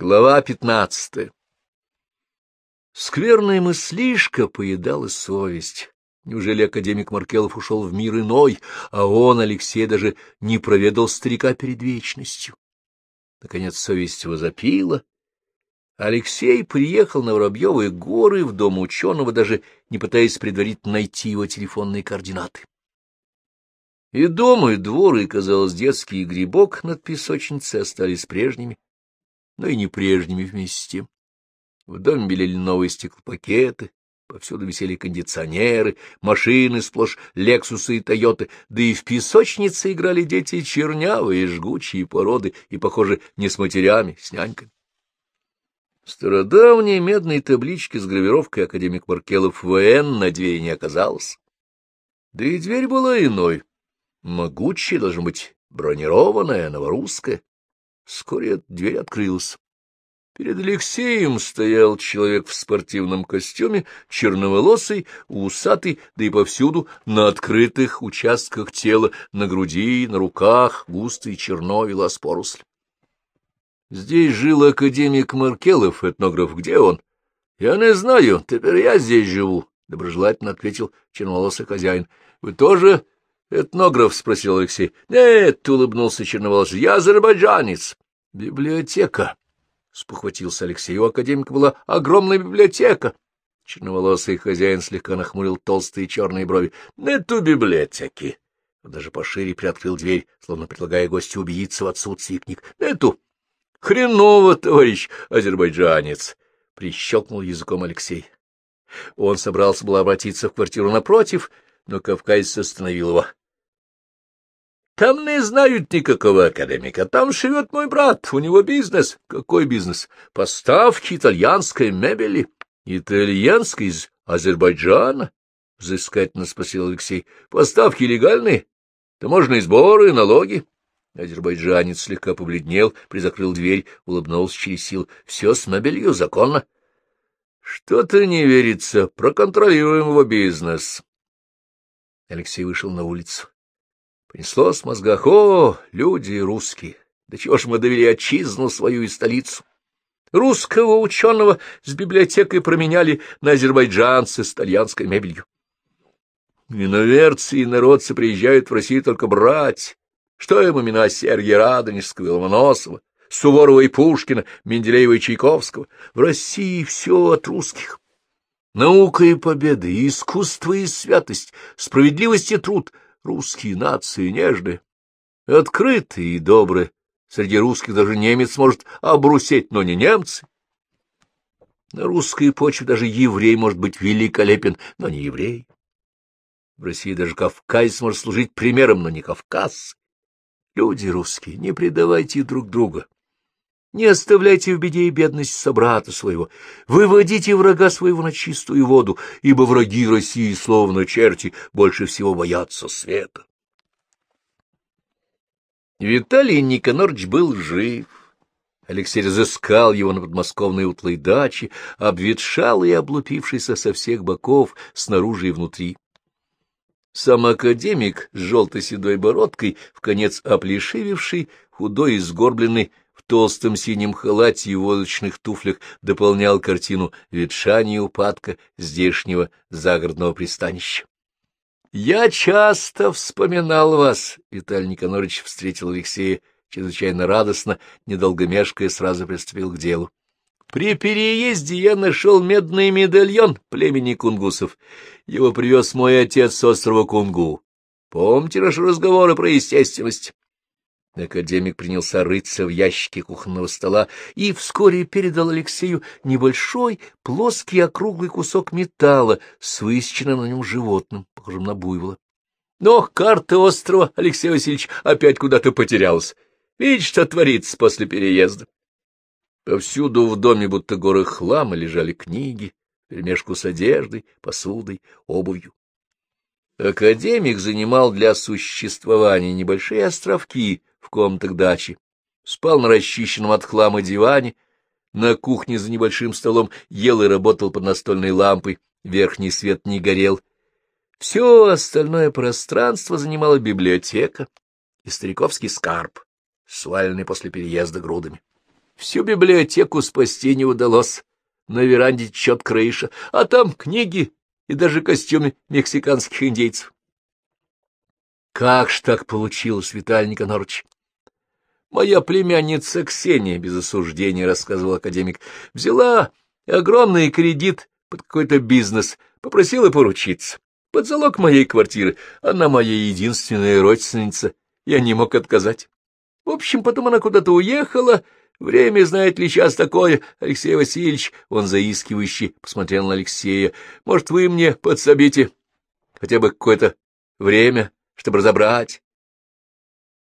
Глава пятнадцатая Скверная мыслишка поедала совесть. Неужели академик Маркелов ушел в мир иной, а он, Алексей, даже не проведал старика перед вечностью? Наконец совесть возопила. Алексей приехал на Воробьевые горы в дом ученого, даже не пытаясь предварительно найти его телефонные координаты. И дом, и двор, и, казалось, детский грибок над песочницей остались прежними но и не прежними вместе с тем. В доме белели новые стеклопакеты, повсюду висели кондиционеры, машины сплошь, Лексусы и Тойоты, да и в песочнице играли дети чернявые, жгучие породы, и, похоже, не с матерями, с няньками. Стародавние медные таблички с гравировкой академик Маркелов ВН на двери не оказалось. Да и дверь была иной, могучая, должна быть, бронированная, новорусская. Вскоре дверь открылась. Перед Алексеем стоял человек в спортивном костюме, черноволосый, усатый, да и повсюду на открытых участках тела, на груди, на руках, густо и черно велась поросль. Здесь жил академик Маркелов, этнограф. Где он? — Я не знаю, теперь я здесь живу, — доброжелательно ответил черноволосый хозяин. — Вы тоже — Этнограф? — спросил Алексей. — Нет, — улыбнулся черноволосый, — я азербайджанец. — Библиотека, — спохватился Алексей. — У академика была огромная библиотека. Черноволосый хозяин слегка нахмурил толстые черные брови. — Нету библиотеки. Он даже пошире приоткрыл дверь, словно предлагая гостю убедиться в отсутствии книг. — Нету. — Хреново, товарищ азербайджанец! — прищелкнул языком Алексей. Он собрался было обратиться в квартиру напротив, но кавказец остановил его. Там не знают никакого академика. Там живет мой брат, у него бизнес. Какой бизнес? Поставки итальянской мебели. Итальянской из Азербайджана? — взыскательно спросил Алексей. — Поставки легальные? Таможенные сборы, налоги? Азербайджанец слегка побледнел, призакрыл дверь, улыбнулся через сил. — Все с мебелью законно. — Что-то не верится. Проконтролируем его бизнес. Алексей вышел на улицу. Понеслось в мозгах. О, люди русские! Да чего ж мы довели отчизну свою и столицу? Русского ученого с библиотекой променяли на азербайджанцы с итальянской мебелью. Иноверцы и народцы приезжают в Россию только брать. Что им имена Сергия Радонежского и Ломоносова, Суворова и Пушкина, Менделеева и Чайковского? В России все от русских. Наука и победа, искусство и святость, справедливость и труд — Русские нации нежные, открытые и добрые. Среди русских даже немец может обрусеть, но не немцы. На русской почве даже еврей может быть великолепен, но не еврей. В России даже кавказец может служить примером, но не кавказцы. Люди русские, не предавайте друг друга. Не оставляйте в беде и бедность собрата своего, выводите врага своего на чистую воду, ибо враги России, словно черти, больше всего боятся света. Виталий Никонорович был жив. Алексей разыскал его на подмосковной утлой даче, обветшалый и облупившийся со всех боков, снаружи и внутри. Сам академик с желтой седой бородкой, в конец оплешививший, худой и сгорбленный, толстом синем халате и водочных туфлях дополнял картину ветшания и упадка здешнего загородного пристанища. — Я часто вспоминал вас, — Виталий Никонорович встретил Алексея чрезвычайно радостно, недолго мешкая, сразу приступил к делу. При переезде я нашел медный медальон племени кунгусов. Его привез мой отец с острова Кунгу. Помните наши разговоры про естественность? Академик принялся рыться в ящике кухонного стола и вскоре передал Алексею небольшой, плоский, округлый кусок металла с высеченным на нем животным, похожим на буйвола. Но карта острова, Алексей Васильевич, опять куда-то потерялась. Видишь, что творится после переезда. Повсюду в доме будто горы хлама лежали книги, перемешку с одеждой, посудой, обувью. Академик занимал для существования небольшие островки в комнатах дачи, спал на расчищенном от хлама диване, на кухне за небольшим столом ел и работал под настольной лампой, верхний свет не горел. Все остальное пространство занимала библиотека и стариковский скарб, сваленный после переезда грудами. Всю библиотеку спасти не удалось. На веранде течет крыша, а там книги и даже костюмы мексиканских индейцев. Как ж так получилось, Виталий Никонорович? Моя племянница Ксения, без осуждения, рассказывал академик, взяла огромный кредит под какой-то бизнес, попросила поручиться. Под залог моей квартиры. Она моя единственная родственница. Я не мог отказать. В общем, потом она куда-то уехала. Время, знает ли, сейчас такое. Алексей Васильевич, он заискивающий, посмотрел на Алексея. Может, вы мне подсобите хотя бы какое-то время, чтобы разобрать? —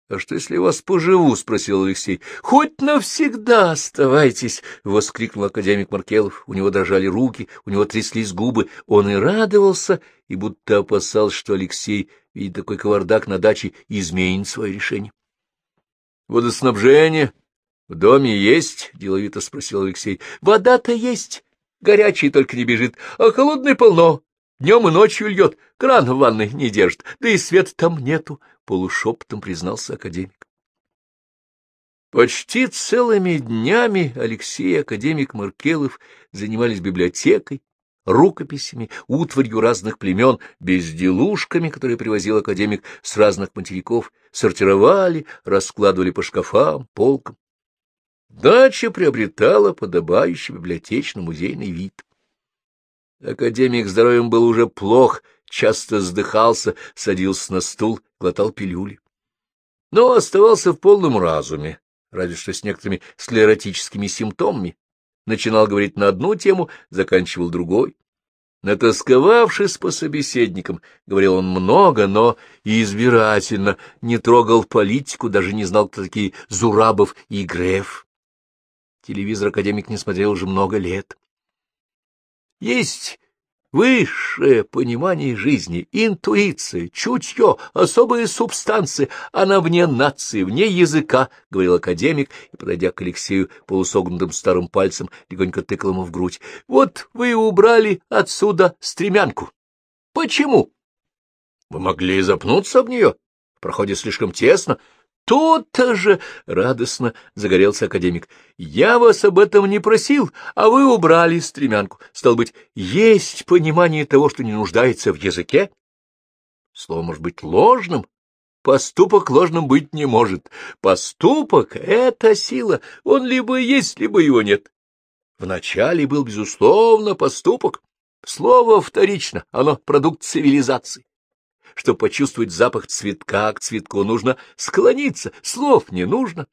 А что, если вас поживу? — спросил Алексей. — Хоть навсегда оставайтесь! — воскликнул академик Маркелов. У него дрожали руки, у него тряслись губы. Он и радовался, и будто опасался, что Алексей, видя такой кавардак на даче, изменит свое решение. — Водоснабжение в доме есть? — деловито спросил Алексей. — Вода-то есть, горячая только не бежит, а холодной полно. Днем и ночью льет, кран в ванной не держит, да и света там нету, — полушепотом признался академик. Почти целыми днями Алексей и академик Маркелов занимались библиотекой, рукописями, утварью разных племен, безделушками, которые привозил академик с разных материков, сортировали, раскладывали по шкафам, полкам. Дача приобретала подобающий библиотечно-музейный вид. Академик здоровьем был уже плох, часто вздыхался, садился на стул, глотал пилюли. Но оставался в полном разуме, разве что с некоторыми склеротическими симптомами. Начинал говорить на одну тему, заканчивал другой. Натосковавшись по собеседникам, говорил он много, но избирательно, не трогал политику, даже не знал, кто такие Зурабов и Греф. Телевизор академик не смотрел уже много лет. Есть высшее понимание жизни, интуиция, чутье, особые субстанции, она вне нации, вне языка, — говорил академик, и, подойдя к Алексею полусогнутым старым пальцем, легонько тыкал ему в грудь. — Вот вы убрали отсюда стремянку. Почему? — Вы могли запнуться об нее. В проходе слишком тесно. «То-то же!» — радостно загорелся академик. «Я вас об этом не просил, а вы убрали стремянку. Стал быть, есть понимание того, что не нуждается в языке? Слово может быть ложным, Поступок ложным быть не может. Поступок — это сила. Он либо есть, либо его нет. Вначале был, безусловно, поступок. Слово вторично, оно продукт цивилизации. Чтобы почувствовать запах цветка к цветку, нужно склониться, слов не нужно.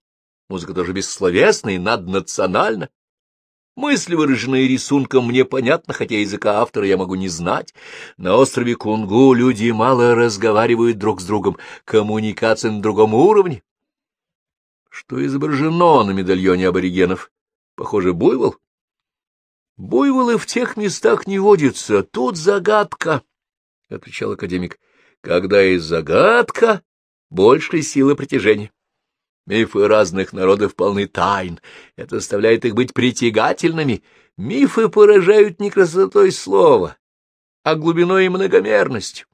Музыка тоже бессловесна и наднациональна. Мысли, выраженные рисунком, мне понятны, хотя языка автора я могу не знать. На острове Кунгу люди мало разговаривают друг с другом, коммуникация на другом уровне. Что изображено на медальоне аборигенов? Похоже, буйвол? Буйволы в тех местах не водятся, тут загадка, — отвечал академик когда есть загадка, больше силы притяжения. Мифы разных народов полны тайн, это заставляет их быть притягательными. Мифы поражают не красотой слова, а глубиной и многомерностью.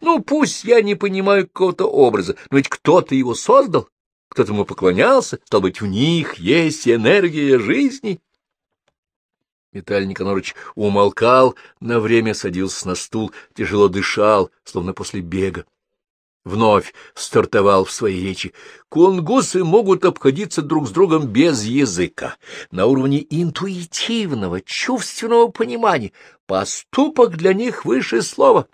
Ну, пусть я не понимаю какого-то образа, но ведь кто-то его создал, кто-то ему поклонялся, стал быть, в них есть энергия жизни. Виталий Никонорович умолкал, на время садился на стул, тяжело дышал, словно после бега. Вновь стартовал в своей речи. Кунгусы могут обходиться друг с другом без языка, на уровне интуитивного, чувственного понимания. Поступок для них выше слова.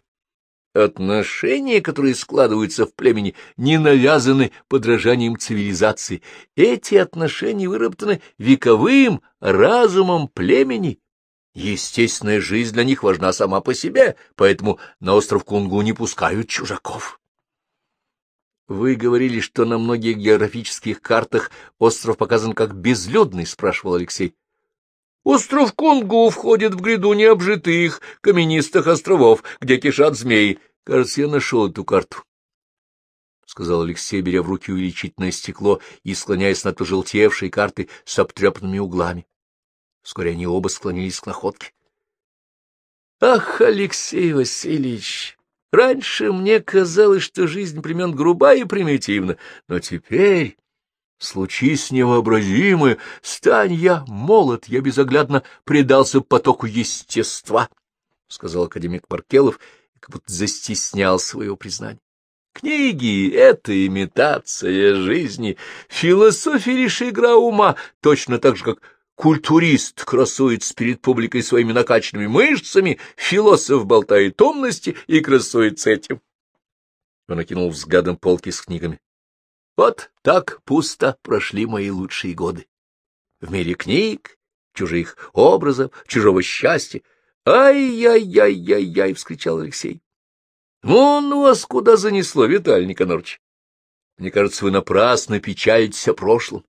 Отношения, которые складываются в племени, не навязаны подражанием цивилизации. Эти отношения выработаны вековым разумом племени. Естественная жизнь для них важна сама по себе, поэтому на остров Кунгу не пускают чужаков. Вы говорили, что на многих географических картах остров показан как безлюдный, — спрашивал Алексей. Остров Конгу входит в гряду необжитых каменистых островов, где кишат змеи. Кажется, я нашел эту карту. — сказал Алексей, беря в руки увеличительное стекло и склоняясь над пожелтевшей картой с обтрепанными углами. Вскоре они оба склонились к находке. — Ах, Алексей Васильевич! Раньше мне казалось, что жизнь племен груба и примитивна, но теперь Случись невообразимое, стань я молод, я безоглядно предался потоку естества, — сказал академик Маркелов, как будто застеснял своего признания. Книги — это имитация жизни, философия — лишь игра ума, точно так же, как культурист красуется перед публикой своими накачанными мышцами, философ болтает умности и красуется этим. Он окинул взглядом полки с книгами. Вот так пусто прошли мои лучшие годы. В мире книг, чужих образов, чужого счастья. «Ай-яй-яй-яй-яй!» — вскричал Алексей. «Вон у вас куда занесло, Виталий Никонорович! Мне кажется, вы напрасно печалитесь о прошлом.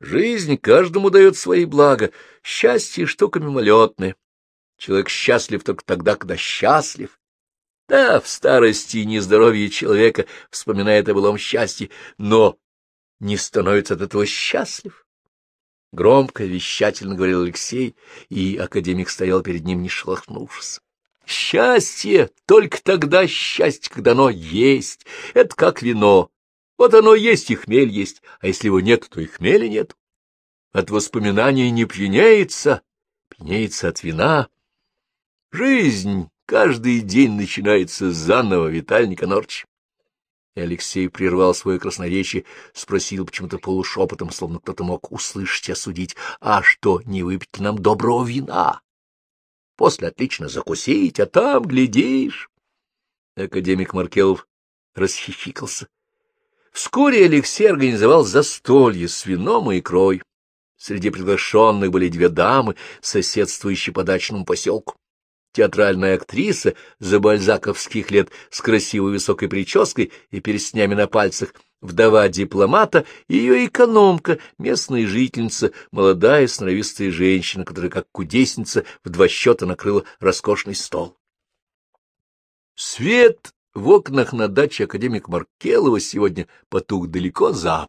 Жизнь каждому дает свои блага, счастье — штука мимолетная. Человек счастлив только тогда, когда счастлив. Да, в старости и нездоровье человека вспоминает о былом счастье, но не становится от этого счастлив. Громко, вещательно говорил Алексей, и академик стоял перед ним, не шелохнувшись. Счастье только тогда счастье, когда оно есть. Это как вино. Вот оно есть, и хмель есть, а если его нет, то и хмеля нет. От воспоминаний не пьянеется, пьянеется от вина. Жизнь каждый день начинается заново, Виталий Никонорч. Алексей прервал свое красноречие, спросил почему-то полушепотом, словно кто-то мог услышать и осудить, а что, не выпить нам доброго вина? После отлично закусить, а там, глядишь. Академик Маркелов расхихикался. Вскоре Алексей организовал застолье с вином и икрой. Среди приглашенных были две дамы, соседствующие по дачному поселку театральная актриса за бальзаковских лет с красивой высокой прической и перстнями на пальцах, вдова дипломата ее экономка, местная жительница, молодая сноровистая женщина, которая, как кудесница, в два счета накрыла роскошный стол. Свет в окнах на даче академик Маркелова сегодня потух далеко за.